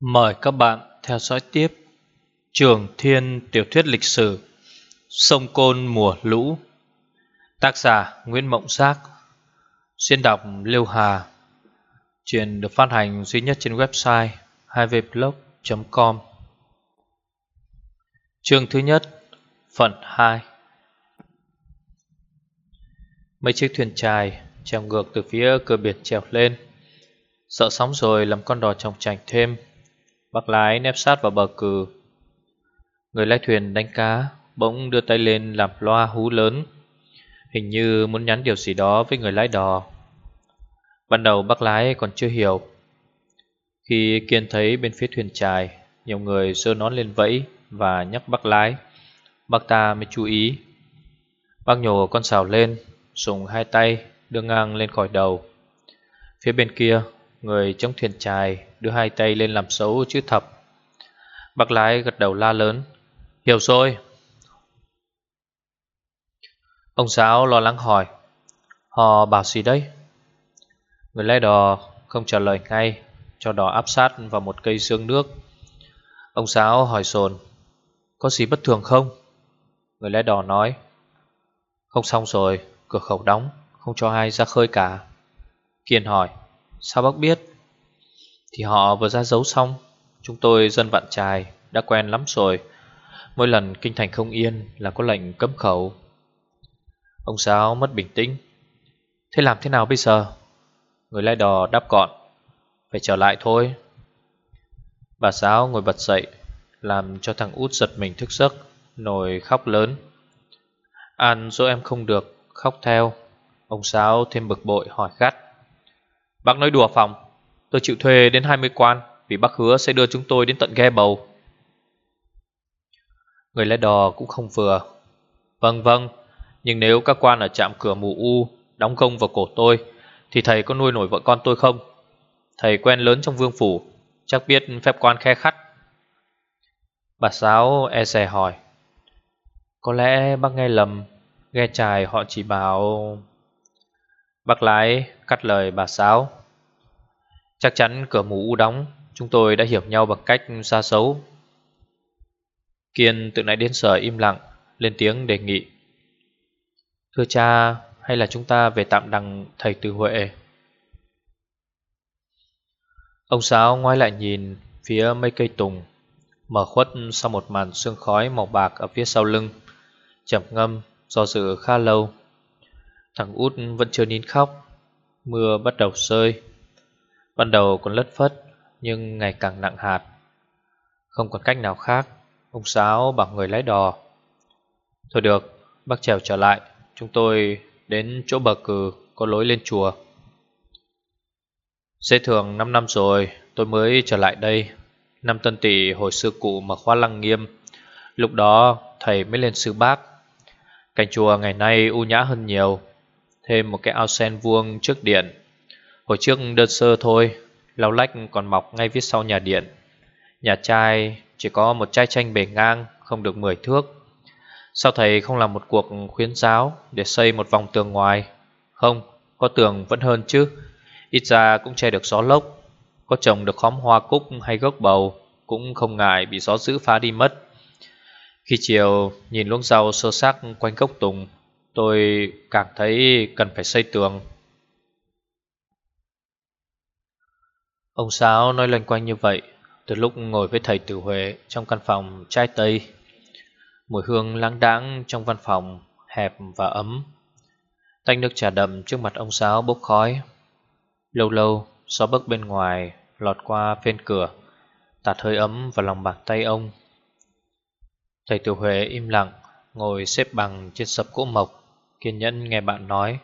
Mời các bạn theo dõi tiếp Trường Thiên Tiểu thuyết lịch sử, Sông Côn Mùa Lũ. Tác giả Nguyễn Mộng Giác. Xuyên đọc Liêu Hà. Chuyện được phát hành duy nhất trên website 2vblog.com Chương thứ nhất, Phần 2 Mấy chiếc thuyền trài trèo ngược từ phía cửa biển trèo lên. Sợ sóng rồi làm con đò trồng chành thêm. Bác lái nép sát vào bờ cừ. Người lái thuyền đánh cá Bỗng đưa tay lên làm loa hú lớn. Hình như muốn nhắn điều gì đó với người lái đò. Ban đầu bác lái còn chưa hiểu. Khi Kiên thấy bên phía thuyền trài, Nhiều người sơ nón lên vẫy Và nhắc bác lái. Bác ta mới chú ý. Bác nhổ con xào lên, Dùng hai tay đưa ngang lên khỏi đầu. Phía bên kia Người trong thuyền trài đưa hai tay lên làm xấu chữ thập. Bác lái gật đầu la lớn. Hiểu rồi. Ông giáo lo lắng hỏi. Họ bảo gì đấy? Người lái đò không trả lời ngay, cho đò áp sát vào một cây xương nước. Ông giáo hỏi sồn. Có gì bất thường không? Người lái đò nói. Không xong rồi, cửa khẩu đóng, không cho ai ra khơi cả. Kiên hỏi. Sao bác biết? Thì họ vừa ra dấu xong. Chúng tôi dân vạn trài, Đã quen lắm rồi. Mỗi lần kinh thành không yên là có lệnh cấm khẩu. Ông Sáu mất bình tĩnh. Thế làm thế nào bây giờ? Người lai đò đáp gọn. Phải trở lại thôi. Bà Sáu ngồi bật dậy, Làm cho thằng út giật mình thức giấc, Nồi khóc lớn. An dỗ em không được, Khóc theo. Ông Sáu thêm bực bội hỏi gắt. Bác nói đùa phòng Tôi chịu thuê đến 20 quan Vì bác hứa sẽ đưa chúng tôi đến tận ghe bầu. Người lái đò cũng không vừa. Vâng vâng Nhưng nếu các quan ở trạm cửa mù u Đóng công vào cổ tôi, Thì thầy có nuôi nổi vợ con tôi không? Thầy quen lớn trong vương phủ, Chắc biết phép quan khe khắt. Bà Sáu e rè hỏi, Có lẽ bác nghe lầm Nghe trài họ chỉ bảo Bác lái cắt lời bà Sáu Chắc chắn cửa mù u đóng, Chúng tôi đã hiểu nhau bằng cách xa xấu. Kiên từ nãy đến giờ im lặng, Lên tiếng đề nghị. Thưa cha, Hay là chúng ta về tạm đằng thầy Từ Huệ? Ông Sáu ngoái lại nhìn Phía mấy cây tùng, Mở khuất sau một màn sương khói màu bạc Ở phía sau lưng Chậm ngâm do dự khá lâu. Thằng út vẫn chưa nín khóc. Mưa bắt đầu rơi Ban đầu còn lất phất, Nhưng ngày càng nặng hạt. Không còn cách nào khác, Ông Sáu bảo người lái đò. Thôi được, Bác trèo trở lại, Chúng tôi đến chỗ bờ cử Có lối lên chùa. Dễ thường 5 năm rồi, Tôi mới trở lại đây. Năm tân tỷ hồi xưa cụ mà khóa lăng nghiêm. Lúc đó, thầy mới lên sư bác. Cảnh chùa ngày nay u nhã hơn nhiều. Thêm một cái ao sen vuông trước điện. Hồi trước đơn sơ thôi Lau lách còn mọc ngay phía sau nhà điện. Nhà trai chỉ có một chai tranh bề ngang Không được 10 thước. Sao thầy không làm một cuộc khuyến giáo Để xây một vòng tường ngoài? Không, có tường vẫn hơn chứ. Ít ra cũng che được gió lốc. Có trồng được khóm hoa cúc hay gốc bầu Cũng không ngại bị gió dữ phá đi mất. Khi chiều nhìn luống rau sơ xác quanh gốc tùng Tôi càng thấy cần phải xây tường. Ông Sáu nói loanh quanh như vậy, Từ lúc ngồi với thầy Tử Huệ Trong căn phòng trai tây. Mùi hương lãng đãng trong văn phòng Hẹp và ấm. Tanh nước trà đậm trước mặt ông Sáu bốc khói. Lâu lâu, Gió bấc bên ngoài Lọt qua phên cửa, Tạt hơi ấm vào lòng bàn tay ông. Thầy Tử Huệ im lặng, Ngồi xếp bằng trên sập gỗ mộc. Kiên nhẫn nghe bạn nói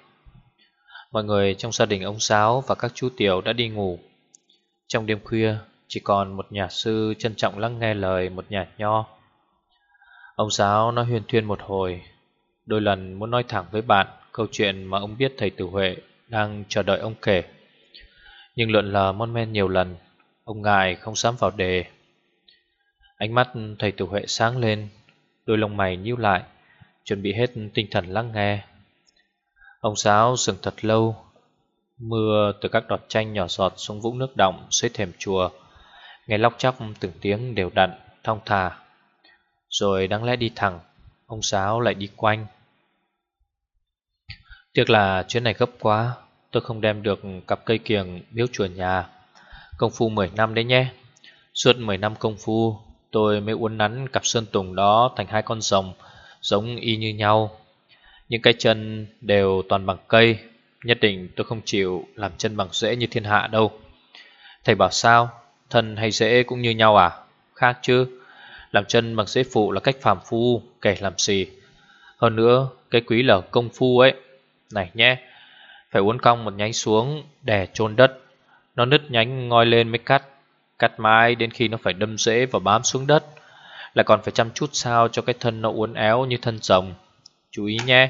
Mọi người trong gia đình ông Sáu Và các chú Tiểu đã đi ngủ trong đêm khuya, chỉ còn một nhà sư trân trọng lắng nghe lời một nhà nho. Ông Sáo nói huyền thuyên một hồi, đôi lần muốn nói thẳng với bạn câu chuyện mà ông biết thầy Tử Huệ đang chờ đợi ông kể. Nhưng luận lờ mon men nhiều lần, ông ngài không dám vào đề. Ánh mắt thầy Tử Huệ sáng lên, đôi lông mày nhíu lại, chuẩn bị hết tinh thần lắng nghe. Ông giáo dừng thật lâu Mưa từ các đọt chanh nhỏ giọt xuống vũng nước động dưới thềm chùa Nghe lóc chóc từng tiếng đều đặn, thong thả. Rồi đáng lẽ đi thẳng Ông Sáo lại đi quanh. Tiếc là chuyến này gấp quá Tôi không đem được cặp cây kiềng biếu chùa nhà. Công phu 10 năm đấy nhé. Suốt 10 năm công phu Tôi mới uốn nắn cặp sơn tùng đó thành hai con rồng Giống y như nhau. Những cái chân đều toàn bằng cây, Nhất định tôi không chịu làm chân bằng rễ như thiên hạ đâu. Thầy bảo sao? Thân hay rễ cũng như nhau à? Khác chứ. Làm chân bằng rễ phụ là cách phàm phu Kể làm gì Hơn nữa, cái quý là công phu ấy. Này nhé, Phải uốn cong một nhánh xuống Để chôn đất. Nó nứt nhánh ngoi lên mới cắt Cắt mãi đến khi nó phải đâm rễ và bám xuống đất là còn phải chăm chút sao cho cái thân nó uốn éo như thân rồng. Chú ý nhé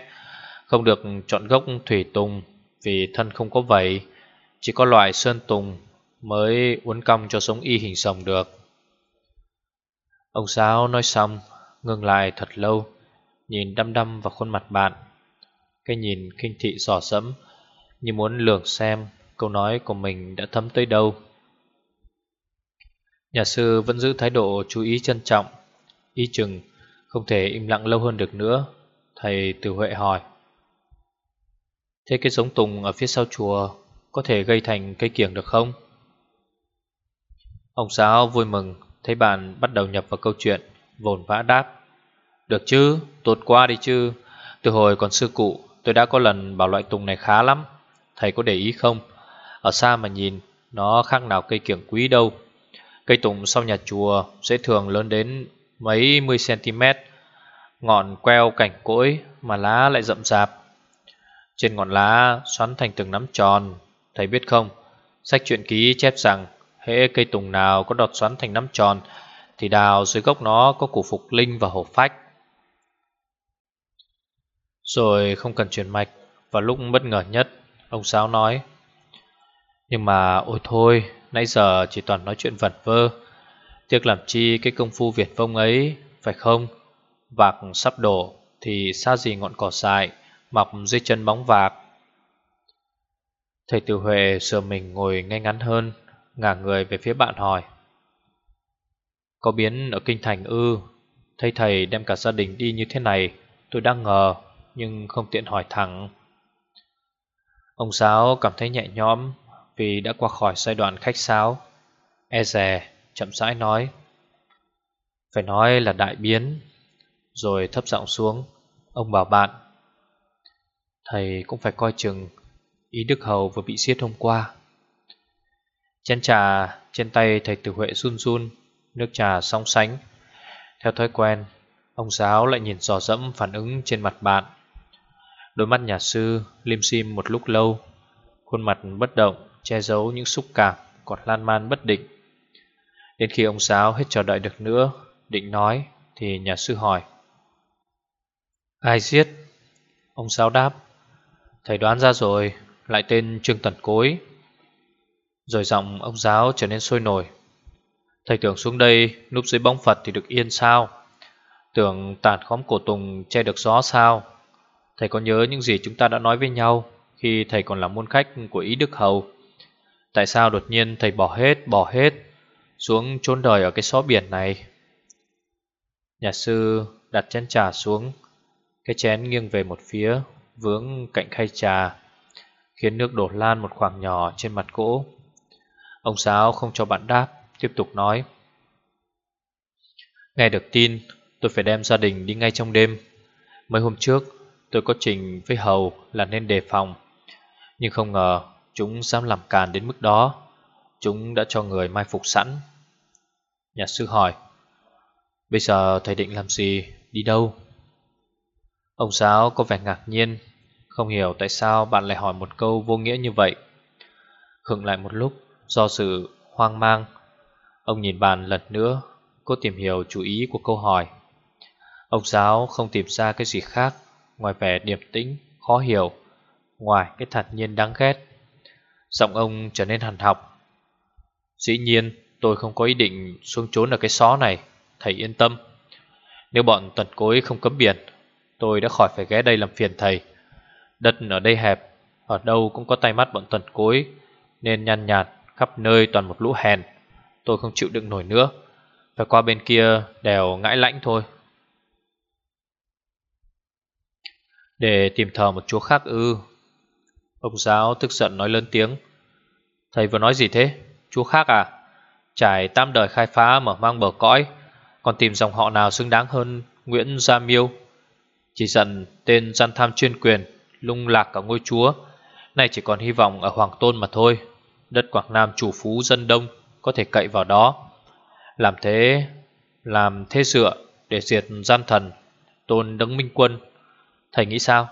Không được chọn gốc thủy tùng Vì thân không có vẩy, Chỉ có loại sơn tùng Mới uốn cong cho sống y hình rồng được. Ông giáo nói xong Ngừng lại thật lâu Nhìn đăm đăm vào khuôn mặt bạn. Cái nhìn kinh thị dò sẫm Như muốn lường xem Câu nói của mình đã thấm tới đâu. Nhà sư vẫn giữ thái độ chú ý trân trọng Ý chừng Không thể im lặng lâu hơn được nữa Thầy Từ Huệ hỏi. Thế cái giống tùng ở phía sau chùa Có thể gây thành cây kiểng được không? Ông giáo vui mừng Thấy bạn bắt đầu nhập vào câu chuyện Vồn vã đáp. Được chứ, tốt quá đi chứ. Từ hồi còn sư cụ Tôi đã có lần bảo loại tùng này khá lắm. Thầy có để ý không? Ở xa mà nhìn Nó khác nào cây kiểng quý đâu. Cây tùng sau nhà chùa Sẽ thường lớn đến mấy mươi cm Ngọn queo cảnh cỗi Mà lá lại rậm rạp. Trên ngọn lá xoắn thành từng nắm tròn Thầy biết không? Sách truyện ký chép rằng, Hễ cây tùng nào có đọt xoắn thành nắm tròn, Thì đào dưới gốc nó có củ phục linh và hổ phách. Rồi không cần truyền mạch và lúc bất ngờ nhất, Ông Sáu nói, Nhưng mà ôi thôi, Nãy giờ chỉ toàn nói chuyện vật vơ. Tiếc làm chi cái công phu Việt vông ấy, Phải không? Vạc sắp đổ Thì xa gì ngọn cỏ dại, Mọc dưới chân bóng vạc. Thầy Từ Huệ sửa mình ngồi ngay ngắn hơn, ngả người về phía bạn hỏi. Có biến ở kinh thành ư? Thầy thầy đem cả gia đình đi như thế này, Tôi đang ngờ, Nhưng không tiện hỏi thẳng. Ông Sáu cảm thấy nhẹ nhõm Vì đã qua khỏi giai đoạn khách sáo. E rè chậm rãi nói Phải nói là đại biến Rồi thấp giọng xuống Ông bảo bạn Thầy cũng phải coi chừng Ý Đức Hầu vừa bị giết hôm qua Chén trà trên tay thầy tử Huệ run run, nước trà song sánh. Theo thói quen, ông giáo lại nhìn dò dẫm phản ứng trên mặt bạn. Đôi mắt nhà sư lim sim một lúc lâu, khuôn mặt bất động, che giấu những xúc cảm còn lan man bất định. Đến khi ông giáo hết chờ đợi được nữa, định nói, thì nhà sư hỏi. Ai giết? Ông giáo đáp. Thầy đoán ra rồi, lại tên Trương Tần Cối. Rồi giọng ông giáo trở nên sôi nổi Thầy tưởng xuống đây núp dưới bóng Phật thì được yên sao Tưởng tàn khóm cổ tùng che được gió sao Thầy có nhớ những gì chúng ta đã nói với nhau Khi thầy còn là môn khách của Ý Đức Hầu Tại sao đột nhiên thầy bỏ hết, bỏ hết xuống trốn đời ở cái xó biển này. Nhà sư đặt chén trà xuống, Cái chén nghiêng về một phía, Vướng cạnh khay trà, Khiến nước đổ lan một khoảng nhỏ trên mặt gỗ. Ông giáo không cho bạn đáp, Tiếp tục nói, Nghe được tin, Tôi phải đem gia đình đi ngay trong đêm. Mấy hôm trước, tôi có trình với Hầu là nên đề phòng, Nhưng không ngờ Chúng dám làm càn đến mức đó. Chúng đã cho người mai phục sẵn. Nhà sư hỏi Bây giờ thầy định làm gì? Đi đâu? Ông giáo có vẻ ngạc nhiên Không hiểu tại sao bạn lại hỏi một câu vô nghĩa như vậy. Khựng lại một lúc Do sự hoang mang Ông nhìn bàn lần nữa Cố tìm hiểu chủ ý của câu hỏi. Ông giáo không tìm ra cái gì khác Ngoài vẻ điềm tĩnh, khó hiểu Ngoài cái thật nhiên đáng ghét. Giọng ông trở nên hằn học. Dĩ nhiên, tôi không có ý định xuống trốn ở cái xó này, Thầy yên tâm. Nếu bọn tần cối không cấm biển, Tôi đã khỏi phải ghé đây làm phiền thầy. Đất ở đây hẹp, Ở đâu cũng có tay mắt bọn tần cối Nên nhăn nhạt khắp nơi toàn một lũ hèn. Tôi không chịu đựng nổi nữa, Phải qua bên kia đèo ngãi lãnh thôi. Để tìm thờ một chúa khác ư. Ông giáo tức giận nói lớn tiếng. Thầy vừa nói gì thế? Chúa khác à? Trải tam đời khai phá mở mang bờ cõi, Còn tìm dòng họ nào xứng đáng hơn Nguyễn Gia Miêu? Chỉ giận tên gian tham chuyên quyền, Lung lạc cả ngôi chúa. Nay chỉ còn hy vọng ở Hoàng Tôn mà thôi. Đất Quảng Nam chủ phú dân đông, Có thể cậy vào đó. Làm thế Làm thế dựa để diệt gian thần, Tôn Đấng Minh Quân. Thầy nghĩ sao?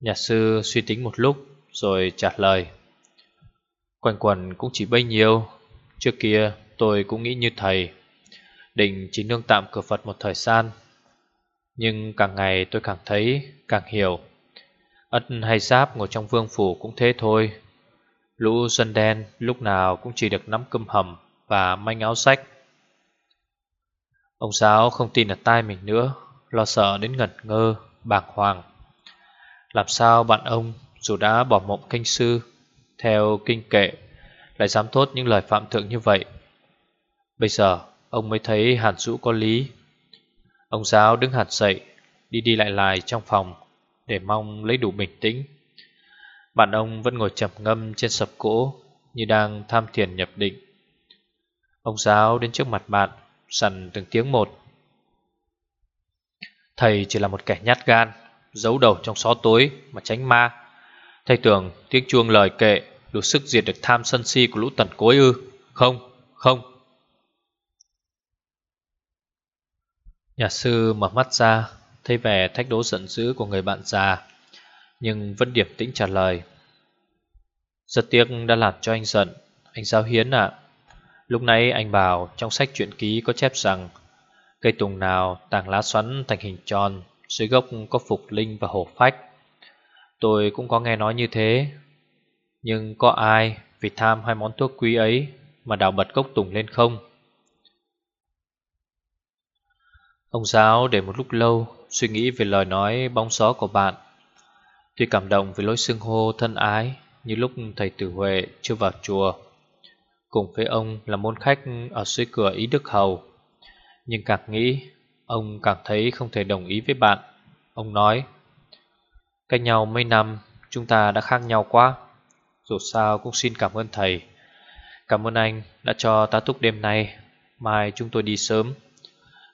Nhà sư suy tính một lúc, Rồi trả lời. Quanh quần cũng chỉ bấy nhiêu. Trước kia tôi cũng nghĩ như thầy Định chỉ nương tạm cửa Phật một thời gian. Nhưng càng ngày tôi càng thấy Càng hiểu. Ất hay giáp ngồi trong vương phủ cũng thế thôi. Lũ dân đen lúc nào cũng chỉ được nắm cơm hầm Và manh áo sách. Ông giáo không tin ở tai mình nữa Lo sợ đến ngẩn ngơ, bàng hoàng. Làm sao bạn ông dù đã bỏ mộng kinh sư theo kinh kệ, Lại dám thốt những lời phạm thượng như vậy. Bây giờ, ông mới thấy hàn dũ có lý. Ông giáo đứng hạt dậy, Đi đi lại lại trong phòng, Để mong lấy đủ bình tĩnh. Bạn ông vẫn ngồi chậm ngâm trên sập cỗ, Như đang tham thiền nhập định. Ông giáo đến trước mặt bạn, Sẵn từng tiếng một. Thầy chỉ là một kẻ nhát gan, Giấu đầu trong xó tối mà tránh ma. Thầy tưởng tiếng chuông lời kệ Đủ sức diệt được tham sân si của lũ tần cối ư? Không, không. Nhà sư mở mắt ra Thấy vẻ thách đố giận dữ của người bạn già Nhưng vẫn điểm tĩnh trả lời. Rất tiếc đã làm cho anh giận Anh Giáo Hiến ạ. Lúc nãy anh bảo trong sách truyện ký có chép rằng Cây tùng nào tàng lá xoắn thành hình tròn Dưới gốc có phục linh và hổ phách. Tôi cũng có nghe nói như thế. Nhưng có ai vì tham hai món thuốc quý ấy Mà đào bật gốc tùng lên không? Ông giáo để một lúc lâu Suy nghĩ về lời nói bóng gió của bạn. Tuy cảm động với lối xưng hô thân ái Như lúc thầy Tử Huệ chưa vào chùa, Cùng với ông là môn khách ở dưới cửa Ý Đức Hầu. Nhưng càng nghĩ, Ông càng thấy không thể đồng ý với bạn. Ông nói Cách nhau mấy năm, Chúng ta đã khác nhau quá. Dù sao cũng xin cảm ơn thầy. Cảm ơn anh đã cho tá túc đêm nay. Mai chúng tôi đi sớm.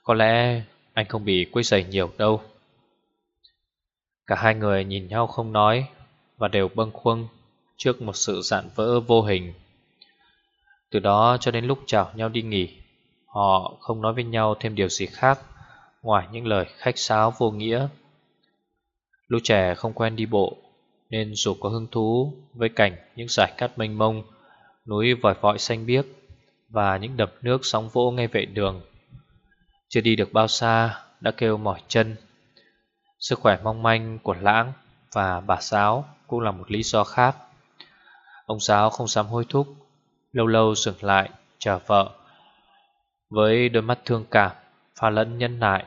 Có lẽ anh không bị quấy rầy nhiều đâu. Cả hai người nhìn nhau không nói Và đều bâng khuâng Trước một sự dạn vỡ vô hình. Từ đó cho đến lúc chào nhau đi nghỉ, Họ không nói với nhau thêm điều gì khác Ngoài những lời khách sáo vô nghĩa. Lũ trẻ không quen đi bộ, Nên dù có hứng thú Với cảnh những giải cát mênh mông, Núi vòi vọi xanh biếc Và những đập nước sóng vỗ ngay vệ đường, chưa đi được bao xa Đã kêu mỏi chân. Sức khỏe mong manh của lãng Và bà giáo cũng là một lý do khác. Ông giáo không dám hối thúc, Lâu lâu dừng lại chờ vợ Với đôi mắt thương cảm, Pha lẫn nhân nại.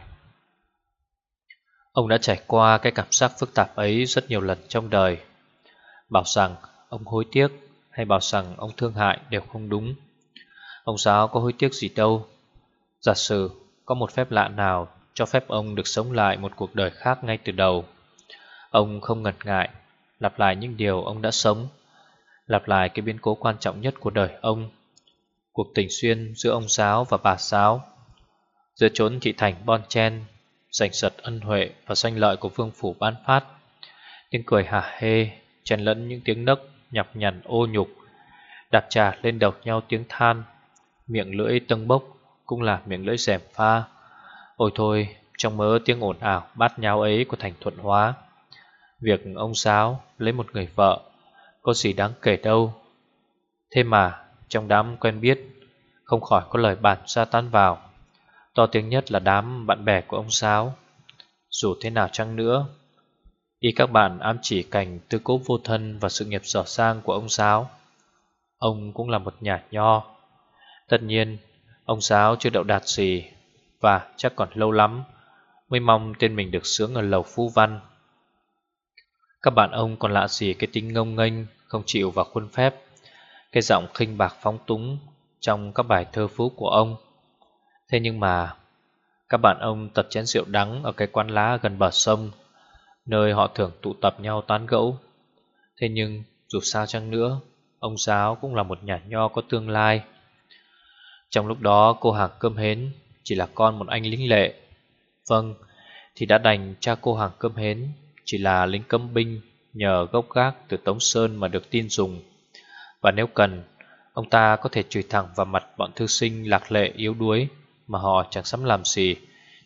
Ông đã trải qua cái cảm giác phức tạp ấy rất nhiều lần trong đời Bảo rằng ông hối tiếc hay bảo rằng ông thương hại đều không đúng Ông giáo có hối tiếc gì đâu Giả sử có một phép lạ nào cho phép ông được sống lại một cuộc đời khác ngay từ đầu. Ông không ngần ngại, lặp lại những điều ông đã sống, lặp lại cái biến cố quan trọng nhất của đời ông, cuộc tình xuyên giữa ông giáo và bà giáo, giữa chốn thị thành Bon Chen, giành giật ân huệ và danh lợi của vương phủ ban phát, tiếng cười hả hê, chen lẫn những tiếng nấc nhọc nhằn ô nhục, đạp trà lên đầu nhau tiếng than, miệng lưỡi tâng bốc cũng là miệng lưỡi rèm pha. Ôi thôi, trong mớ tiếng ồn ào bát nháo ấy của thành thuận hóa, việc ông giáo lấy một người vợ có gì đáng kể đâu. Thế mà, trong đám quen biết, không khỏi có lời bàn ra tán vào. To tiếng nhất là đám bạn bè của ông Sáo Dù thế nào chăng nữa, y các bạn ám chỉ cảnh tư cố vô thân và sự nghiệp giỏ sang của ông Sáo Ông cũng là một nhà nho. Tất nhiên, Ông Sáo chưa đậu đạt gì Và chắc còn lâu lắm Mới mong tên mình được sướng ở lầu phu văn Các bạn ông còn lạ gì cái tính ngông nghênh Không chịu vào khuôn phép Cái giọng khinh bạc phóng túng trong các bài thơ phú của ông. Thế nhưng mà các bạn ông tập chén rượu đắng ở cái quán lá gần bờ sông, nơi họ thường tụ tập nhau tán gẫu. Thế nhưng dù sao chăng nữa, ông giáo cũng là một nhà nho có tương lai. Trong lúc đó cô hàng cơm hến chỉ là con một anh lính lệ. Vâng, thì đã đành cha cô hàng cơm hến chỉ là lính cấm binh nhờ gốc gác từ Tống Sơn mà được tin dùng. Và nếu cần, ông ta có thể chửi thẳng vào mặt bọn thư sinh lạc lệ yếu đuối mà họ chẳng sắm làm gì,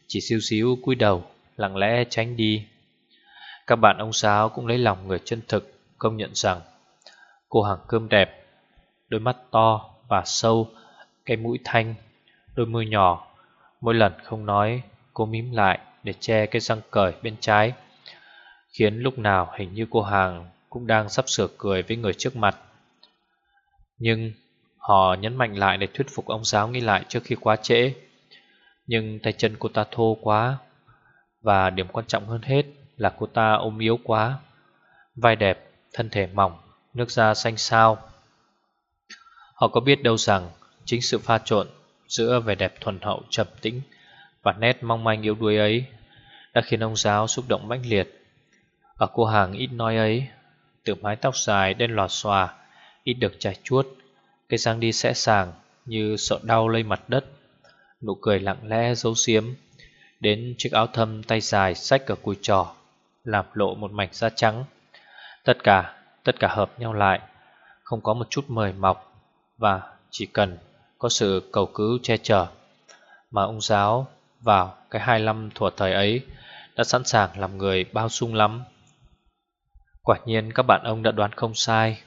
chỉ siêu xíu cúi đầu, lặng lẽ tránh đi. Các bạn ông giáo cũng lấy lòng người chân thực, công nhận rằng cô hàng cơm đẹp, đôi mắt to và sâu, cái mũi thanh, đôi môi nhỏ, mỗi lần không nói, cô mím lại để che cái răng cởi bên trái, khiến lúc nào hình như cô hàng cũng đang sắp sửa cười với người trước mặt. Nhưng họ nhấn mạnh lại để thuyết phục ông giáo nghĩ lại trước khi quá trễ. Nhưng tay chân cô ta thô quá Và điểm quan trọng hơn hết là cô ta ôm yếu quá. Vai đẹp, thân thể mỏng, nước da xanh xao. Họ có biết đâu rằng Chính sự pha trộn giữa vẻ đẹp thuần hậu trầm tĩnh Và nét mong manh yếu đuối ấy Đã khiến ông giáo xúc động mãnh liệt. Ở cô hàng ít nói ấy Từ mái tóc dài đen lọt xòa Ít được trải chuốt Cái răng đi sẽ sàng Như sợ đau lây mặt đất. Nụ cười lặng lẽ giấu xiếm. Đến chiếc áo thâm tay dài sách ở cùi trò Làm lộ một mảnh da trắng. Tất cả, tất cả hợp nhau lại Không có một chút mời mọc Và chỉ cần có sự cầu cứu che chở Mà ông giáo vào cái hai năm thuở thời ấy Đã sẵn sàng làm người bao sung lắm. Quả nhiên các bạn ông đã đoán không sai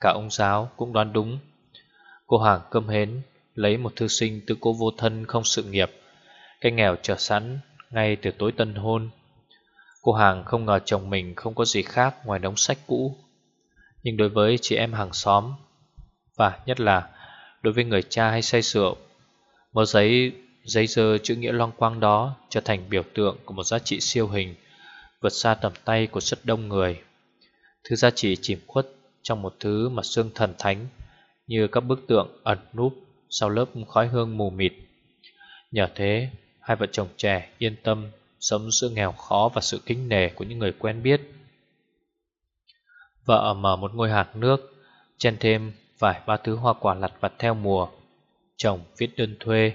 Cả ông giáo cũng đoán đúng. Cô hàng cơm hến lấy một thư sinh tự cô vô thân không sự nghiệp, cái nghèo chờ sẵn ngay từ tối tân hôn. Cô hàng không ngờ chồng mình không có gì khác ngoài đống sách cũ. Nhưng đối với chị em hàng xóm, và nhất là đối với người cha hay say rượu, mớ giấy giấy dơ chữ nghĩa long quang đó trở thành biểu tượng của một giá trị siêu hình, vượt xa tầm tay của rất đông người. Thứ giá trị chìm khuất trong một thứ mà xương thần thánh như các bức tượng ẩn núp sau lớp khói hương mù mịt. Nhờ thế, hai vợ chồng trẻ yên tâm sống giữa nghèo khó và sự kính nể của những người quen biết. Vợ mở một ngôi hạt nước, chen thêm vài ba thứ hoa quả lặt vặt theo mùa. Chồng viết đơn thuê,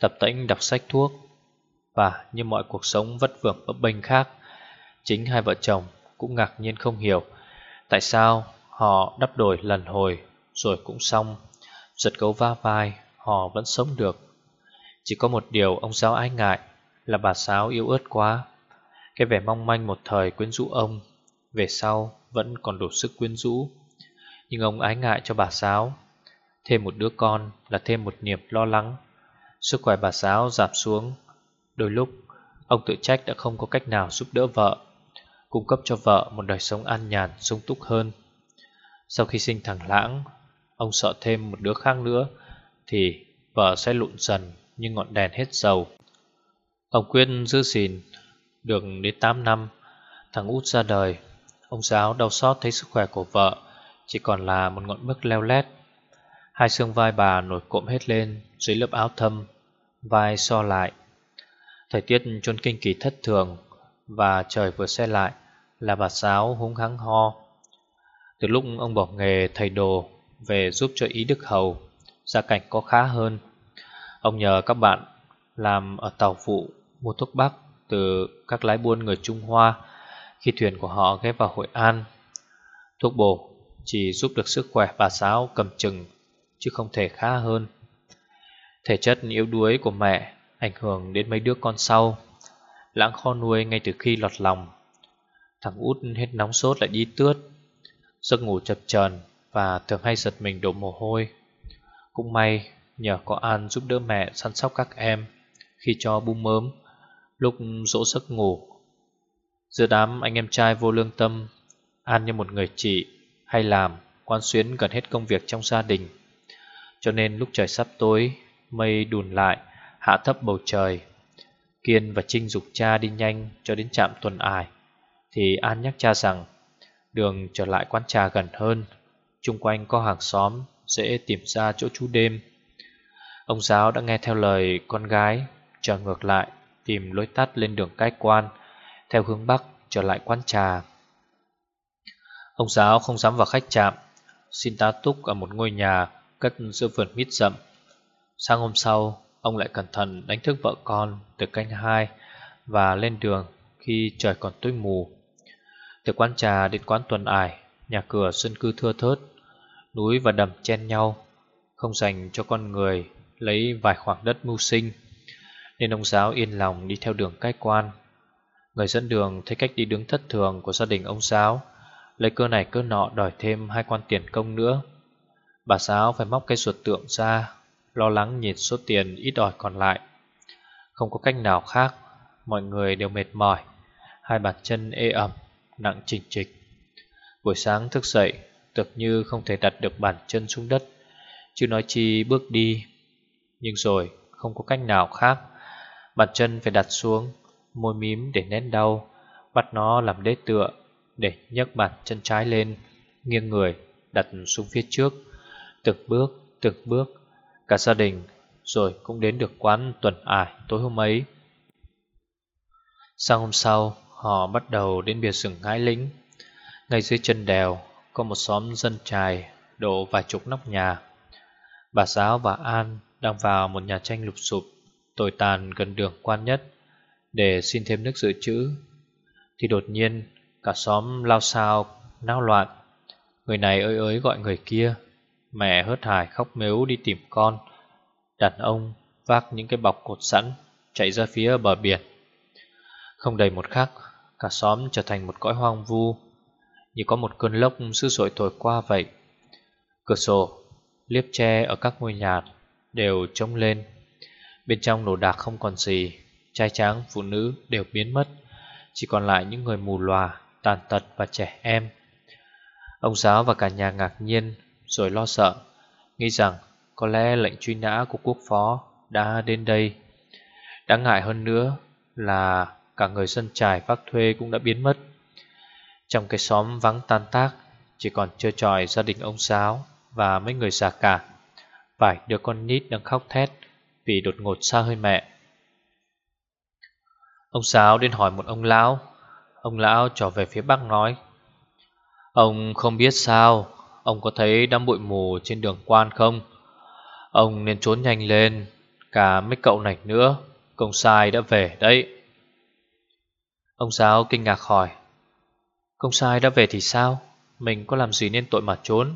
tập tĩnh đọc sách thuốc. Và như mọi cuộc sống vất vưởng bấp bênh khác, chính hai vợ chồng cũng ngạc nhiên không hiểu tại sao họ đắp đổi lần hồi rồi cũng xong Giật gấu va vai Họ vẫn sống được. Chỉ có một điều ông giáo ái ngại, Là bà Sáu yếu ớt quá. Cái vẻ mong manh một thời quyến rũ ông, Về sau vẫn còn đủ sức quyến rũ. Nhưng ông ái ngại cho bà Sáu Thêm một đứa con là thêm một niềm lo lắng. Sức khỏe bà Sáu giảm xuống. Đôi lúc, Ông tự trách đã không có cách nào giúp đỡ vợ, Cung cấp cho vợ một đời sống an nhàn, sung túc hơn. Sau khi sinh thằng Lãng Ông sợ thêm một đứa khác nữa, Thì vợ sẽ lụn dần như ngọn đèn hết dầu. Ông quyết giữ gìn Được đến 8 năm, Thằng út ra đời. Ông giáo đau xót thấy sức khỏe của vợ Chỉ còn là một ngọn bức leo lét. Hai xương vai bà nổi cộm hết lên Dưới lớp áo thâm, Vai so lại. Thời tiết chôn kinh kỳ thất thường Và trời vừa xe lại Là bà giáo húng hắng ho. Từ lúc ông bỏ nghề thầy đồ về giúp cho Ý Đức Hầu, gia cảnh có khá hơn. Ông nhờ các bạn làm ở tàu phụ mua thuốc bắc từ các lái buôn người Trung Hoa khi thuyền của họ ghé vào Hội An. Thuốc bổ chỉ giúp được sức khỏe bà Sáu cầm chừng, chứ không thể khá hơn. Thể chất yếu đuối của mẹ ảnh hưởng đến mấy đứa con sau. Lãng kho nuôi ngay từ khi lọt lòng. Thằng út hết nóng sốt lại đi tướt. Giấc ngủ chập chờn và thường hay giật mình đổ mồ hôi. Cũng may nhờ có An giúp đỡ mẹ săn sóc các em khi cho bu mớm, lúc dỗ giấc ngủ. Giữa đám anh em trai vô lương tâm, An như một người chị hay làm quan xuyến gần hết công việc trong gia đình. Cho nên lúc trời sắp tối, mây đùn lại, hạ thấp bầu trời. Kiên và Trinh dục cha đi nhanh cho đến trạm tuần ải, thì An nhắc cha rằng đường trở lại quán trà gần hơn chung quanh có hàng xóm dễ tìm ra chỗ trú đêm. Ông giáo đã nghe theo lời con gái, Trở ngược lại, Tìm lối tắt lên đường cai quan, Theo hướng Bắc trở lại quán trà. Ông giáo không dám vào khách trạm, Xin tá túc ở một ngôi nhà Cất giữa vườn mít rậm. Sang hôm sau, Ông lại cẩn thận đánh thức vợ con Từ canh hai Và lên đường khi trời còn tối mù. Từ quán trà đến quán tuần ải, Nhà cửa dân cư thưa thớt. Núi và đầm chen nhau, Không dành cho con người Lấy vài khoảng đất mưu sinh. Nên ông giáo yên lòng đi theo đường cai quan. Người dẫn đường thấy cách đi đứng thất thường của gia đình ông giáo, Lấy cơ này cơ nọ đòi thêm hai quan tiền công nữa. Bà giáo phải móc cây ruột tượng ra, Lo lắng nhìn số tiền ít ỏi còn lại. Không có cách nào khác, Mọi người đều mệt mỏi, Hai bàn chân ê ẩm, Nặng chỉnh trịch Buổi sáng thức dậy Tựa như không thể đặt được bàn chân xuống đất. Chứ nói chi bước đi. Nhưng rồi không có cách nào khác. Bàn chân phải đặt xuống Môi mím để nén đau Bắt nó làm đế tựa Để nhấc bàn chân trái lên Nghiêng người đặt xuống phía trước. Từng bước, từng bước Cả gia đình Rồi cũng đến được quán tuần ải tối hôm ấy. Sáng hôm sau Họ bắt đầu đến bìa rừng ngãi lĩnh Ngay dưới chân đèo có một xóm dân trài Đổ vài chục nóc nhà. Bà giáo và An đang vào một nhà tranh lục sụp, Tồi tàn gần đường quan nhất Để xin thêm nước dự trữ. Thì đột nhiên, Cả xóm lao sao Náo loạn. Người này ơi ới gọi người kia, Mẹ hớt hải khóc mếu đi tìm con. Đàn ông vác những cái bọc cột sẵn, Chạy ra phía bờ biển. Không đầy một khắc, Cả xóm trở thành một cõi hoang vu. Như có một cơn lốc dữ dội thổi qua vậy. Cửa sổ, Liếp tre ở các ngôi nhà Đều trống lên. Bên trong đồ đạc không còn gì, Trai tráng, phụ nữ đều biến mất. Chỉ còn lại những người mù lòa Tàn tật và trẻ em. Ông giáo và cả nhà ngạc nhiên, Rồi lo sợ, Nghĩ rằng có lẽ lệnh truy nã của quốc phó Đã đến đây. Đáng ngại hơn nữa là Cả người dân trải phát thuê cũng đã biến mất. Trong cái xóm vắng tan tác, Chỉ còn trơ tròi gia đình ông giáo Và mấy người già cả. Vài đứa con nít đang khóc thét Vì đột ngột xa hơi mẹ. Ông giáo đến hỏi một ông lão. Ông lão trở về phía bắc nói, Ông không biết sao, Ông có thấy đám bụi mù trên đường quan không? Ông nên trốn nhanh lên, Cả mấy cậu này nữa, Công sai đã về đấy. Ông giáo kinh ngạc hỏi Công sai, đã về thì sao? Mình có làm gì nên tội mà trốn?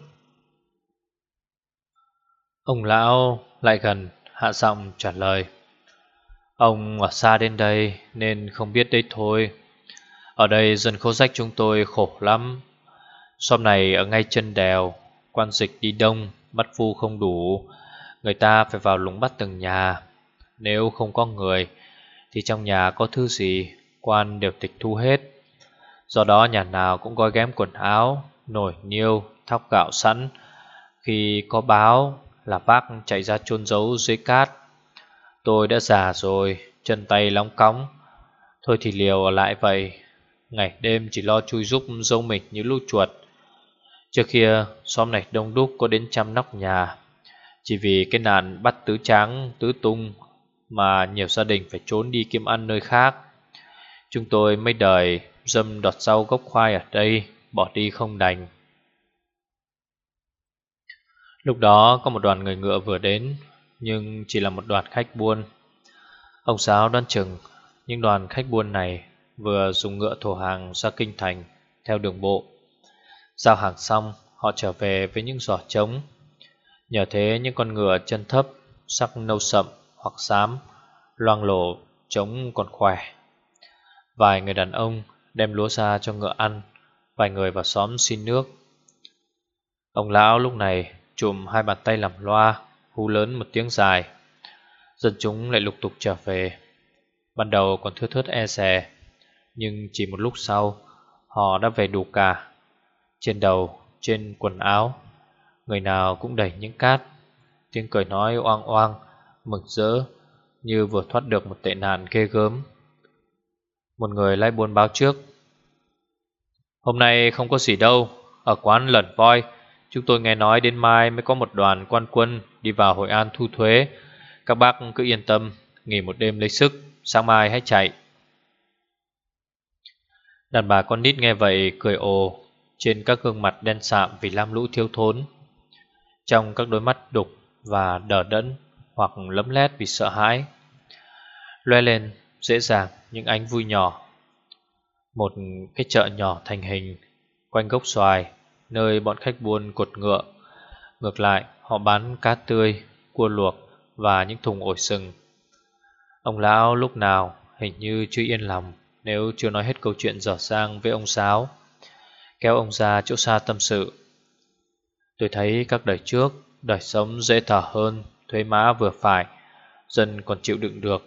Ông lão lại gần, hạ giọng trả lời. Ông ở xa đến đây nên không biết đấy thôi. Ở đây dân khô rách chúng tôi khổ lắm. Xóm này ở ngay chân đèo, Quan dịch đi đông Bắt phu không đủ. Người ta phải vào lùng bắt từng nhà. Nếu không có người, Thì trong nhà có thứ gì Quan đều tịch thu hết. Do đó nhà nào cũng gói ghém quần áo Nổi niêu, thóc gạo sẵn. Khi có báo là bác chạy ra chôn giấu dưới cát. Tôi đã già rồi Chân tay lóng cóng. Thôi thì liều ở lại vậy. Ngày đêm chỉ lo chui giúp dâu mình như lũ chuột. Trước kia xóm này đông đúc có đến trăm nóc nhà. Chỉ vì cái nạn bắt tứ tráng, tứ tung Mà nhiều gia đình phải trốn đi kiếm ăn nơi khác. Chúng tôi mấy đời dâm đọt rau gốc khoai ở đây, Bỏ đi không đành. Lúc đó có một đoàn người ngựa vừa đến, Nhưng chỉ là một đoàn khách buôn. Ông Sáu đoán chừng, Những đoàn khách buôn này Vừa dùng ngựa thổ hàng ra kinh thành, Theo đường bộ. Giao hàng xong, Họ trở về với những giỏ trống. Nhờ thế, những con ngựa chân thấp, Sắc nâu sậm hoặc xám, Loang lổ, trống còn khỏe. Vài người đàn ông đem lúa ra cho ngựa ăn Vài người vào xóm xin nước. Ông lão lúc này chùm hai bàn tay làm loa Hú lớn một tiếng dài. Dân chúng lại lục tục trở về. Ban đầu còn thưa thớt e rè Nhưng chỉ một lúc sau Họ đã về đủ cả. Trên đầu, trên quần áo Người nào cũng đẩy những cát. Tiếng cười nói oang oang Mừng rỡ Như vừa thoát được một tệ nạn ghê gớm. Một người lai buôn báo trước. Hôm nay không có gì đâu, Ở quán lẩn voi, Chúng tôi nghe nói đến mai mới có một đoàn quan quân đi vào Hội An thu thuế. Các bác cứ yên tâm, Nghỉ một đêm lấy sức, Sáng mai hãy chạy. Đàn bà con nít nghe vậy cười ồ Trên các gương mặt đen sạm vì lam lũ thiếu thốn. Trong các đôi mắt đục và đờ đẫn Hoặc lấm lét vì sợ hãi, Loe lên dễ dàng, những ánh vui nhỏ. Một cái chợ nhỏ thành hình, Quanh gốc xoài, Nơi bọn khách buôn cột ngựa. Ngược lại, họ bán cá tươi, Cua luộc và những thùng ổi sừng. Ông lão lúc nào hình như chưa yên lòng Nếu chưa nói hết câu chuyện dở sang với ông Sáo, Kéo ông ra chỗ xa tâm sự. Tôi thấy các đời trước, Đời sống dễ thở hơn, Thuế má vừa phải, Dân còn chịu đựng được,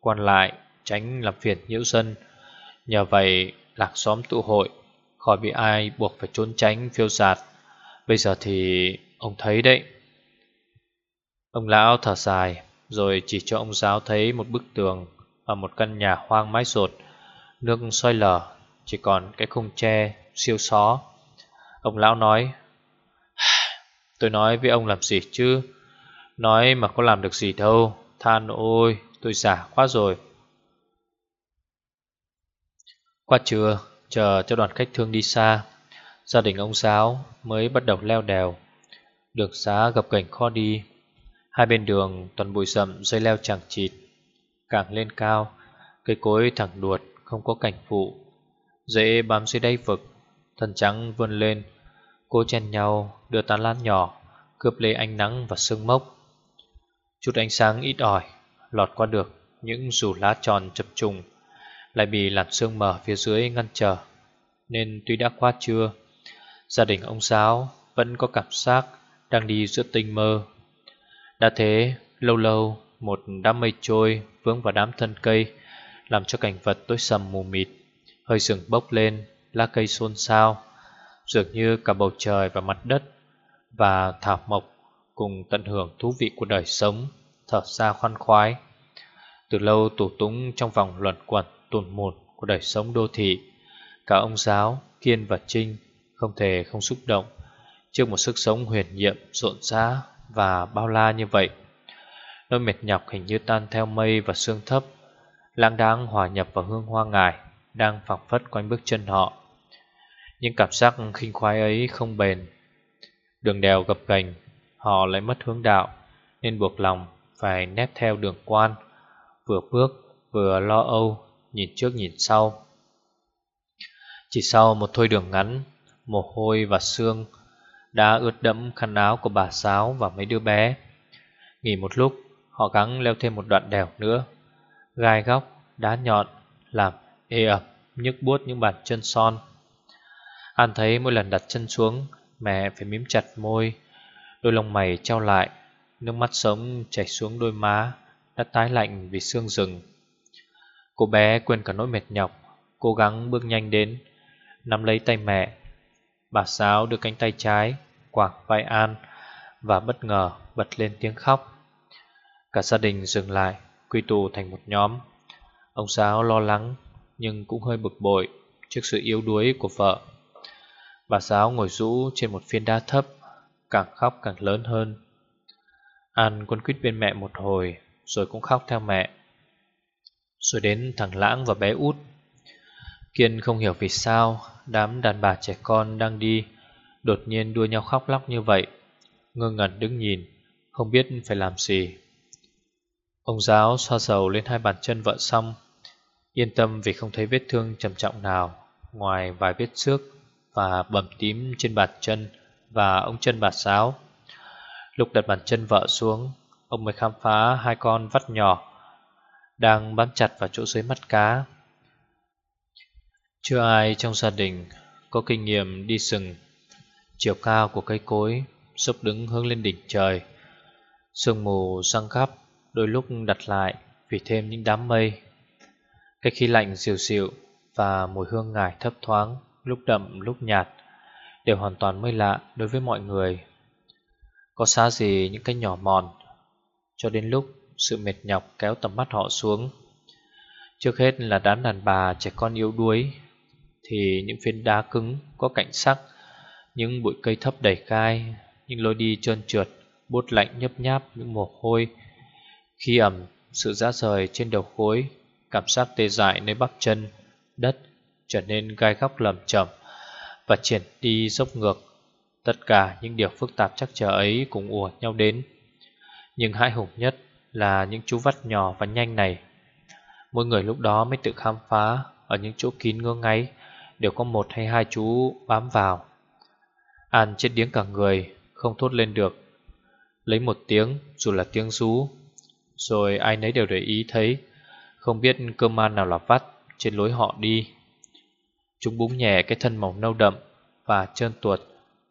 Quan lại tránh làm phiền nhiễu dân Nhờ vậy lạc xóm tụ hội, Khỏi bị ai buộc phải trốn tránh, phiêu giạt. Bây giờ thì ông thấy đấy. Ông lão thở dài, Rồi chỉ cho ông giáo thấy một bức tường Và một căn nhà hoang mái rột Nước soi lở, Chỉ còn cái khung tre siêu xó. Ông lão nói, Tôi nói với ông làm gì chứ? Nói mà có làm được gì đâu. Than ôi, tôi già quá rồi. Qua trưa, Chờ cho đoàn khách thương đi xa, Gia đình ông giáo mới bắt đầu leo đèo. Đường xá gập cảnh khó đi, Hai bên đường toàn bụi rậm dây leo chẳng chịt, Càng lên cao, Cây cối thẳng đuột không có cảnh phụ. Dễ bám dưới đáy vực, Thân trắng vươn lên Cô chen nhau đưa tán lan nhỏ, Cướp lấy ánh nắng và sương mốc. Chút ánh sáng ít ỏi, Lọt qua được những rủ lá tròn chập trùng. Lại bị làn sương mờ phía dưới ngăn trở Nên tuy đã qua trưa Gia đình ông giáo vẫn có cảm giác đang đi giữa tinh mơ. Đã thế, lâu lâu một đám mây trôi vướng vào đám thân cây, làm cho cảnh vật tối sầm mù mịt, hơi sừng bốc lên, lá cây xôn xao, dường như cả bầu trời và mặt đất và thảo mộc cùng tận hưởng thú vị của đời sống, thở ra khoan khoái. Từ lâu tủ túng trong vòng luẩn quẩn tổn một của đời sống đô thị, cả ông giáo, Kiên và Trinh không thể không xúc động trước một sức sống huyền nhiệm, rộn rã và bao la như vậy. Nỗi mệt nhọc hình như tan theo mây và sương thấp, lãng đáng hòa nhập vào hương hoa ngải đang phẳng phất quanh bước chân họ. Những cảm giác khinh khoái ấy không bền. Đường đèo gập ghềnh, họ lại mất hướng đạo, nên buộc lòng phải nép theo đường quan, vừa bước vừa lo âu, nhìn trước nhìn sau. Chỉ sau một thôi đường ngắn, mồ hôi và xương đã ướt đẫm khăn áo của bà Sáu và mấy đứa bé. Nghỉ một lúc, họ gắng leo thêm một đoạn đèo nữa. Gai góc, đá nhọn, làm ê ẩm, nhức buốt những bàn chân son. An thấy mỗi lần đặt chân xuống, mẹ phải mím chặt môi, đôi lông mày trao lại, nước mắt sống chảy xuống đôi má, đã tái lạnh vì sương rừng. Cô bé quên cả nỗi mệt nhọc, cố gắng bước nhanh đến, nắm lấy tay mẹ. Bà Sáu đưa cánh tay trái Quảng vai An và bất ngờ bật lên tiếng khóc. Cả gia đình dừng lại, quy tụ thành một nhóm. Ông Sáu lo lắng nhưng cũng hơi bực bội trước sự yếu đuối của vợ. Bà Sáu ngồi rũ trên một phiến đá thấp, càng khóc càng lớn hơn. An quân quýt bên mẹ một hồi rồi cũng khóc theo mẹ. Rồi đến thằng Lãng và bé út. Kiên không hiểu vì sao đám đàn bà trẻ con đang đi Đột nhiên đua nhau khóc lóc như vậy. Ngơ ngẩn đứng nhìn, Không biết phải làm gì. Ông giáo xoa dầu lên hai bàn chân vợ xong, Yên tâm vì không thấy vết thương trầm trọng nào Ngoài vài vết xước Và bầm tím trên bàn chân Và ông chân bà giáo. Lúc đặt bàn chân vợ xuống, Ông mới khám phá hai con vắt nhỏ đang bám chặt vào chỗ dưới mắt cá. Chưa ai trong gia đình Có kinh nghiệm đi sừng. Chiều cao của cây cối sốc đứng hướng lên đỉnh trời. Sương mù răng khắp, Đôi lúc đặt lại Vì thêm những đám mây. Cái khí lạnh dịu dịu Và mùi hương ngải thấp thoáng, Lúc đậm, lúc nhạt, Đều hoàn toàn mới lạ đối với mọi người. Có xa gì những cái nhỏ mòn, Cho đến lúc sự mệt nhọc kéo tầm mắt họ xuống. Trước hết là đám đàn bà trẻ con yếu đuối, Thì những phiến đá cứng Có cảnh sắc, những bụi cây thấp đầy gai, Những lối đi trơn trượt, Bút lạnh nhấp nháp những mồ hôi. Khi ẩm, sự ra rời trên đầu khối Cảm giác tê dại nơi bắp chân, Đất trở nên gai góc lầm chậm Và triển đi dốc ngược. Tất cả những điều phức tạp chắc chờ ấy Cùng ùa nhau đến. Nhưng hãi hùng nhất là những chú vắt nhỏ và nhanh này. Mỗi người lúc đó mới tự khám phá Ở những chỗ kín ngơ ngáy, Đều có một hay hai chú bám vào. An chết điếng cả người, Không thốt lên được. Lấy một tiếng, dù là tiếng rú, Rồi ai nấy đều để ý thấy. Không biết cơ man nào là vắt Trên lối họ đi. Chúng búng nhẹ cái thân màu nâu đậm Và trơn tuột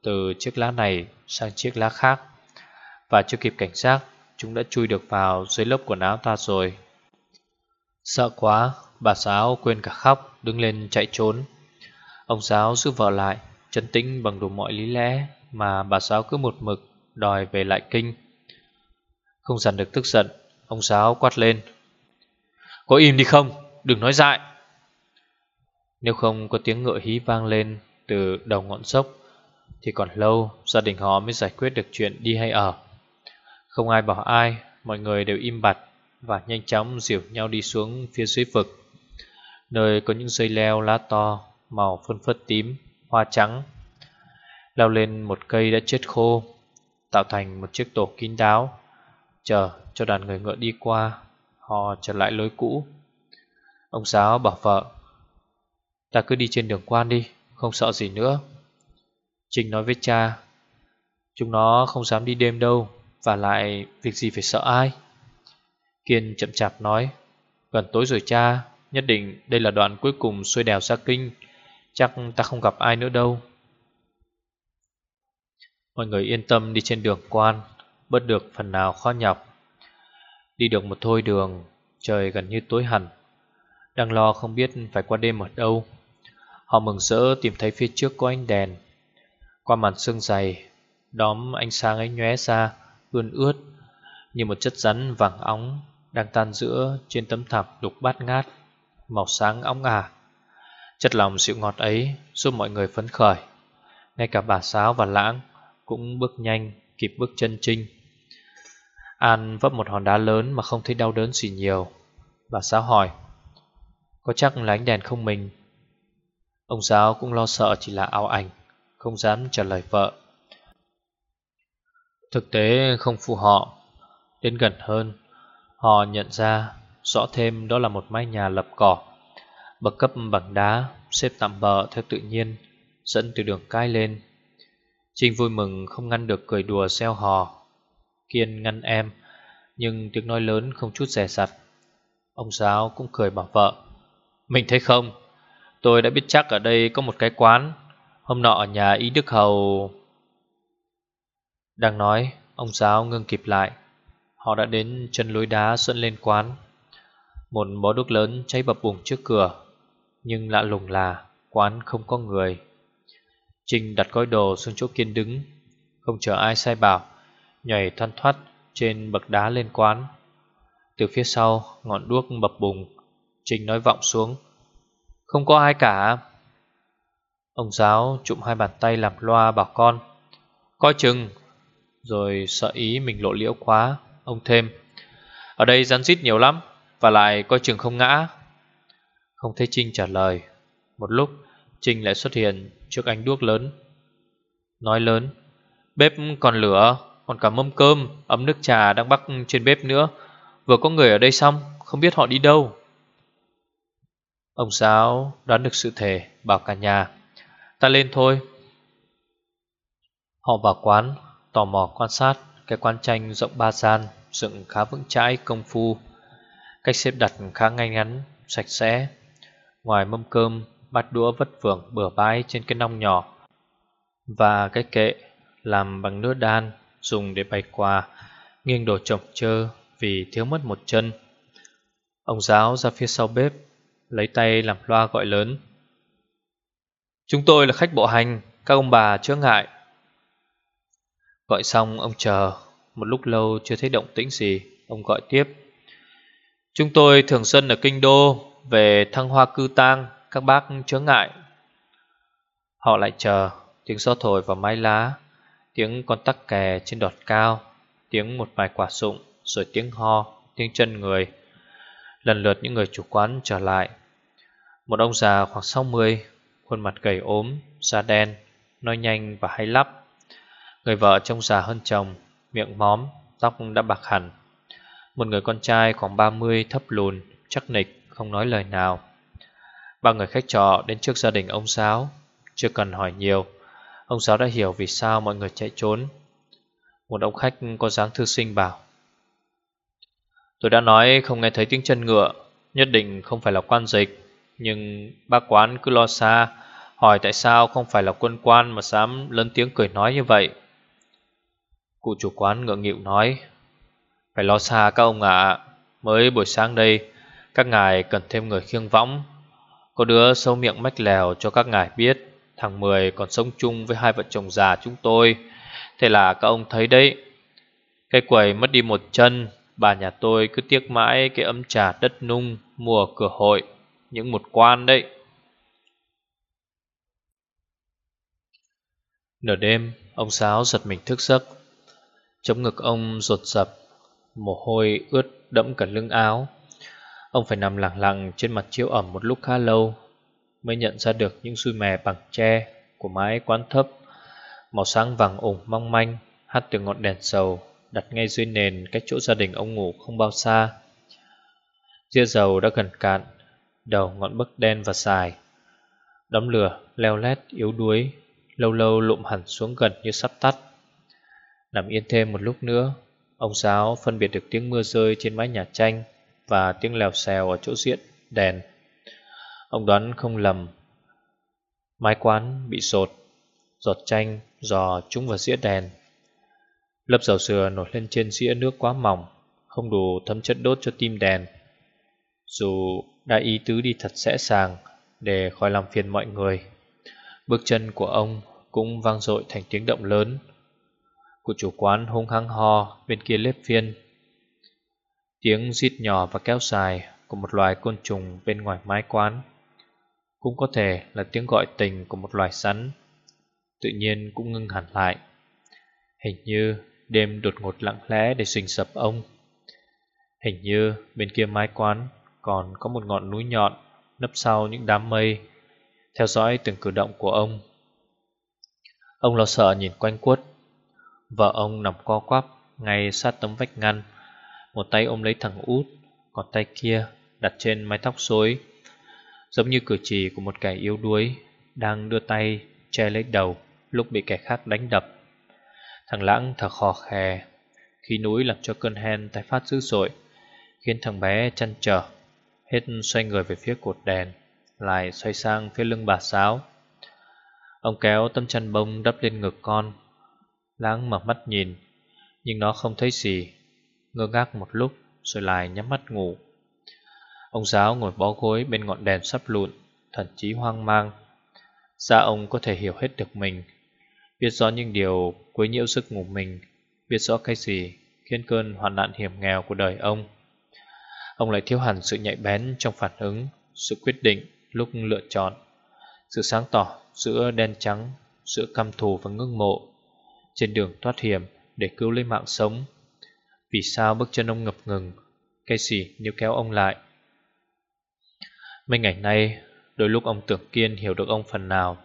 Từ chiếc lá này sang chiếc lá khác. Và chưa kịp cảnh giác Chúng đã chui được vào dưới lớp quần áo ta rồi. Sợ quá, Bà giáo quên cả khóc, Đứng lên chạy trốn. Ông giáo giữ vợ lại, Chấn tĩnh bằng đủ mọi lý lẽ Mà bà giáo cứ một mực Đòi về lại kinh. Không dằn được tức giận, Ông giáo quát lên. Có im đi không? Đừng nói dại. Nếu không có tiếng ngựa hí vang lên Từ đầu ngọn dốc, Thì còn lâu gia đình họ mới giải quyết được chuyện đi hay ở. Không ai bảo ai, Mọi người đều im bặt Và nhanh chóng dìu nhau đi xuống phía dưới vực. Nơi có những dây leo lá to, Màu phân phất tím, Hoa trắng, Leo lên một cây đã chết khô, Tạo thành một chiếc tổ kín đáo, Chờ cho đàn người ngựa đi qua, Họ trở lại lối cũ. Ông giáo bảo vợ, Ta cứ đi trên đường quan đi, Không sợ gì nữa. Trinh nói với cha, Chúng nó không dám đi đêm đâu. Và lại, việc gì phải sợ ai? Kiên chậm chạp nói, Gần tối rồi cha, Nhất định đây là đoạn cuối cùng xuôi đèo ra kinh, Chắc ta không gặp ai nữa đâu. Mọi người yên tâm đi trên đường quan, Bớt được phần nào khó nhọc. Đi được một thôi đường, Trời gần như tối hẳn. Đang lo không biết phải qua đêm ở đâu, Họ mừng rỡ tìm thấy phía trước có ánh đèn. Qua màn sương dày, Đóm ánh sáng ấy nhóe ra Ươn ướt Như một chất rắn vàng óng Đang tan giữa trên tấm thảm lục bát ngát. Màu sáng óng ả. Chất lòng dịu ngọt ấy Giúp mọi người phấn khởi. Ngay cả bà Sáo và Lãng Cũng bước nhanh, kịp bước chân Trinh. An vấp một hòn đá lớn mà không thấy đau đớn gì nhiều. Bà Sáo hỏi, Có chắc là ánh đèn không mình? Ông giáo cũng lo sợ chỉ là ảo ảnh, Không dám trả lời vợ. Thực tế không phù họ Đến gần hơn, Họ nhận ra rõ thêm đó là một mái nhà lập cỏ, Bậc cấp bằng đá, Xếp tạm bờ theo tự nhiên, Dẫn từ đường cái lên. Trinh vui mừng không ngăn được cười đùa xeo hò, Kiên ngăn em, Nhưng tiếng nói lớn không chút rẻ sặt. Ông giáo cũng cười bảo vợ, Mình thấy không? Tôi đã biết chắc ở đây có một cái quán. Hôm nọ ở nhà Ý Đức Hầu đang nói, Ông giáo ngưng kịp lại. Họ đã đến chân lối đá dẫn lên quán. Một bó đúc lớn cháy bập bùng trước cửa, Nhưng lạ lùng là Quán không có người. Trinh đặt gói đồ xuống chỗ kiên đứng, Không chờ ai sai bảo, Nhảy thoăn thoát trên bậc đá lên quán. Từ phía sau, Ngọn đuốc bập bùng. Trinh nói vọng xuống, Không có ai cả. Ông giáo trụm hai bàn tay làm loa bảo con, Coi chừng rồi sợ ý mình lộ liễu quá, Ông thêm. Ở đây rắn rít nhiều lắm, Và lại coi chừng không ngã. Không thấy Trinh trả lời. Một lúc, Trinh lại xuất hiện trước ánh đuốc lớn. Nói lớn, Bếp còn lửa, Còn cả mâm cơm, Ấm nước trà đang bắc trên bếp nữa. Vừa có người ở đây xong, Không biết họ đi đâu. Ông giáo đoán được sự thể Bảo cả nhà, Ta lên thôi. Họ vào quán Tò mò quan sát Cái quan tranh rộng ba gian Dựng khá vững chãi công phu Cách xếp đặt khá ngay ngắn Sạch sẽ Ngoài mâm cơm bát đũa vất vưởng bừa bãi trên cái nong nhỏ và cái kệ làm bằng nước đan dùng để bày quà, nghiêng đồ chồng chơ vì thiếu mất một chân. Ông giáo ra phía sau bếp, lấy tay làm loa gọi lớn. Chúng tôi là khách bộ hành, các ông bà chữa ngại. Gọi xong ông chờ, một lúc lâu chưa thấy động tĩnh gì, ông gọi tiếp. Chúng tôi thường dân ở Kinh Đô, về thăng hoa cư tang, các bác chớ ngại. Họ lại chờ. Tiếng gió thổi vào mái lá. Tiếng con tắc kè trên đọt cao. Tiếng một vài quả sụng Rồi tiếng ho tiếng chân người. Lần lượt những người chủ quán trở lại. Một ông già khoảng 60 Khuôn mặt gầy ốm, da đen Nói nhanh và hay lắp. Người vợ trông già hơn chồng Miệng móm, tóc đã bạc hẳn. Một người con trai khoảng 30 thấp lùn Chắc nịch, không nói lời nào. Ba người khách trọ đến trước gia đình ông giáo Chưa cần hỏi nhiều. Ông giáo đã hiểu vì sao mọi người chạy trốn. Một ông khách có dáng thư sinh bảo Tôi đã nói không nghe thấy tiếng chân ngựa Nhất định không phải là quan dịch. Nhưng bác quán cứ lo xa Hỏi tại sao không phải là quân quan Mà dám lớn tiếng cười nói như vậy. Cụ chủ quán ngượng nghịu nói, Phải lo xa các ông ạ. Mới buổi sáng đây, Các ngài cần thêm người khiêng võng. Có đứa sâu miệng mách lèo cho các ngài biết, Thằng Mười còn sống chung với hai vợ chồng già chúng tôi. Thế là các ông thấy đấy. Cái quầy mất đi một chân, Bà nhà tôi cứ tiếc mãi cái ấm trà đất nung Mùa cửa hội, Những một quan đấy. Nửa đêm, Ông Sáo giật mình thức giấc. Chống ngực ông rột rập, Mồ hôi ướt đẫm cả lưng áo. Ông phải nằm lặng lặng trên mặt chiếu ẩm một lúc khá lâu Mới nhận ra được những xui mè bằng tre Của mái quán thấp. Màu sáng vàng ủng mong manh Hắt từ ngọn đèn dầu Đặt ngay dưới nền cách chỗ gia đình ông ngủ không bao xa. Dưa dầu đã gần cạn, Đầu ngọn bấc đen và dài. Đóng lửa leo lét yếu đuối, Lâu lâu lụm hẳn xuống gần như sắp tắt. Nằm yên thêm một lúc nữa, Ông giáo phân biệt được tiếng mưa rơi trên mái nhà tranh Và tiếng lèo xèo ở chỗ diện, đèn. Ông đoán không lầm, Mái quán bị sột, Giọt chanh, giò trúng vào dĩa đèn. Lớp dầu sừa nổi lên trên dĩa nước quá mỏng, Không đủ thấm chất đốt cho tim đèn. Dù đã ý tứ đi thật sẽ sàng Để khỏi làm phiền mọi người, Bước chân của ông cũng vang dội thành tiếng động lớn. Của chủ quán hung hăng ho bên kia lếp phiên Tiếng rít nhỏ và kéo dài của một loài côn trùng bên ngoài mái quán Cũng có thể là tiếng gọi tình của một loài sắn Tự nhiên cũng ngưng hẳn lại Hình như đêm đột ngột lặng lẽ để sình sập ông Hình như bên kia mái quán còn có một ngọn núi nhọn nấp sau những đám mây, theo dõi từng cử động của ông. Ông lo sợ nhìn quanh quất. Vợ ông nằm co quắp ngay sát tấm vách ngăn. Một tay ôm lấy thằng út, còn tay kia đặt trên mái tóc rối, Giống như cử chỉ của một kẻ yếu đuối đang đưa tay che lấy đầu lúc bị kẻ khác đánh đập. Thằng Lãng thở khò khè khi núi làm cho cơn hen tái phát dữ dội, khiến thằng bé chăn trở, hết xoay người về phía cột đèn lại xoay sang phía lưng bà Sáo. Ông kéo tấm chăn bông đắp lên ngực con. Láng mở mắt nhìn, nhưng nó không thấy gì. Ngơ ngác một lúc rồi lại nhắm mắt ngủ. Ông giáo ngồi bó gối bên ngọn đèn sắp lụn, thần trí hoang mang. Ra ông có thể hiểu hết được mình, biết rõ những điều quấy nhiễu giấc ngủ mình, biết rõ cái gì khiến cơn hoạn nạn hiểm nghèo của đời ông. Ông lại thiếu hẳn sự nhạy bén trong phản ứng, sự quyết định lúc lựa chọn Sự sáng tỏ giữa đen trắng Sự căm thù và ngưng mộ trên đường thoát hiểm để cứu lấy mạng sống. Vì sao bước chân ông ngập ngừng? Cái gì nếu kéo ông lại? Mấy ngày nay Đôi lúc ông tưởng kiên hiểu được ông phần nào.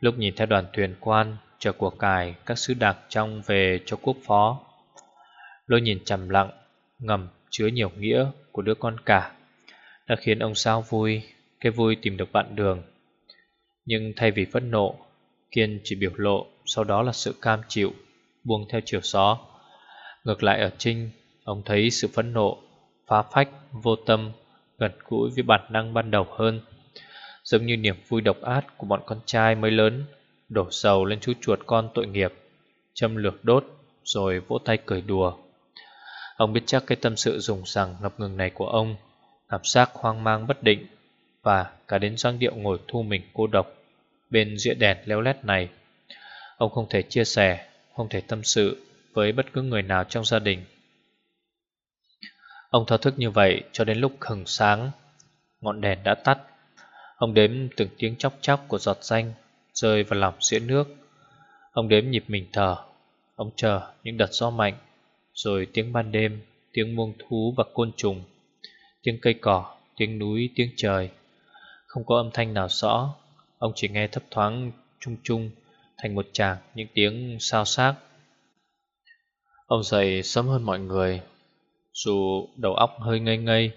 Lúc nhìn theo đoàn thuyền quan Chờ của cải các sứ đặc trong về cho quốc phó. Lôi nhìn trầm lặng Ngầm chứa nhiều nghĩa của đứa con cả. Đã khiến ông sao vui cái vui tìm được bạn đường. Nhưng thay vì phẫn nộ, Kiên chỉ biểu lộ sau đó là sự cam chịu, buông theo chiều gió. Ngược lại ở Trinh, ông thấy sự phẫn nộ, phá phách, vô tâm, gần gũi với bản năng ban đầu hơn. Giống như niềm vui độc ác của bọn con trai mới lớn, đổ dầu lên chú chuột con tội nghiệp, châm lược đốt, rồi vỗ tay cười đùa. Ông biết chắc cái tâm sự dùng rằng ngập ngừng này của ông, cảm giác hoang mang bất định và cả đến Giang Điệu ngồi thu mình cô độc bên dĩa đèn leo lét này. Ông không thể chia sẻ, không thể tâm sự với bất cứ người nào trong gia đình. Ông thao thức như vậy cho đến lúc hừng sáng, ngọn đèn đã tắt. Ông đếm từng tiếng chóc chóc của giọt danh rơi vào lòng dĩa nước. Ông đếm nhịp mình thở, ông chờ những đợt gió mạnh, rồi tiếng ban đêm, tiếng muông thú và côn trùng, tiếng cây cỏ, tiếng núi, tiếng trời. Không có âm thanh nào rõ, ông chỉ nghe thấp thoáng chung chung thành một tràng những tiếng sao xác. Ông dậy sớm hơn mọi người, dù đầu óc hơi ngây ngây,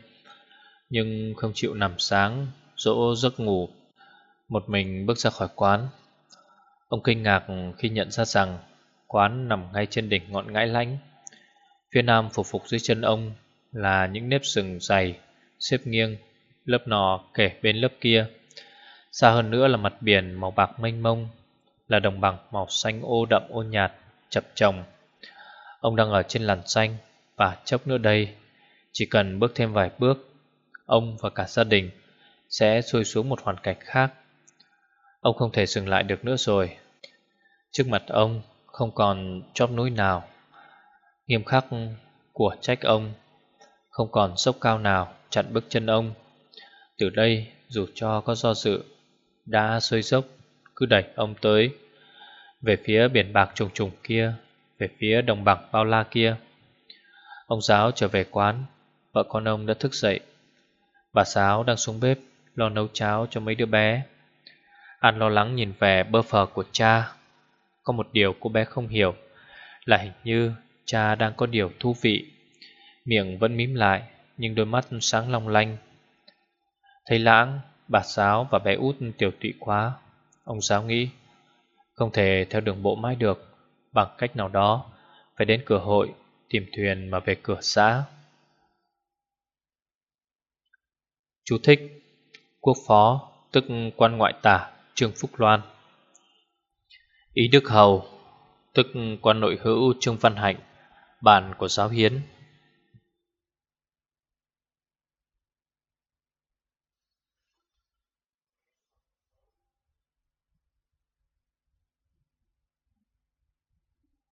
nhưng không chịu nằm sáng, dỗ giấc ngủ. Một mình bước ra khỏi quán. Ông kinh ngạc khi nhận ra rằng quán nằm ngay trên đỉnh ngọn ngãi lánh. Phía nam phục phục dưới chân ông là những nếp sừng dày, xếp nghiêng, lớp nọ kể bên lớp kia. Xa hơn nữa là mặt biển màu bạc mênh mông, là đồng bằng màu xanh ô đậm ô nhạt, chập chồng. Ông đang ở trên làn xanh và chốc nữa đây, chỉ cần bước thêm vài bước, ông và cả gia đình sẽ xuôi xuống một hoàn cảnh khác. Ông không thể dừng lại được nữa rồi. Trước mặt ông không còn chóp núi nào. Nghiêm khắc của trách ông, không còn sốc cao nào chặn bước chân ông. Từ đây, dù cho có do dự, đã xuôi dốc, cứ đẩy ông tới. Về phía biển bạc trùng trùng kia, về phía đồng bằng bao la kia. Ông giáo trở về quán, vợ con ông đã thức dậy. Bà Sáu đang xuống bếp, lo nấu cháo cho mấy đứa bé. An lo lắng nhìn về bơ phờ của cha. Có một điều cô bé không hiểu là hình như cha đang có điều thú vị. Miệng vẫn mím lại, nhưng đôi mắt sáng long lanh. Thấy lãng, bà Sáu và bé út tiểu tụy quá. Ông giáo nghĩ, không thể theo đường bộ mãi được, bằng cách nào đó, phải đến cửa hội, tìm thuyền mà về cửa xã. Chú thích Quốc phó, tức quan ngoại tả, Trương Phúc Loan. Ý Đức Hầu, tức quan nội hữu Trương Văn Hạnh, bản của giáo hiến.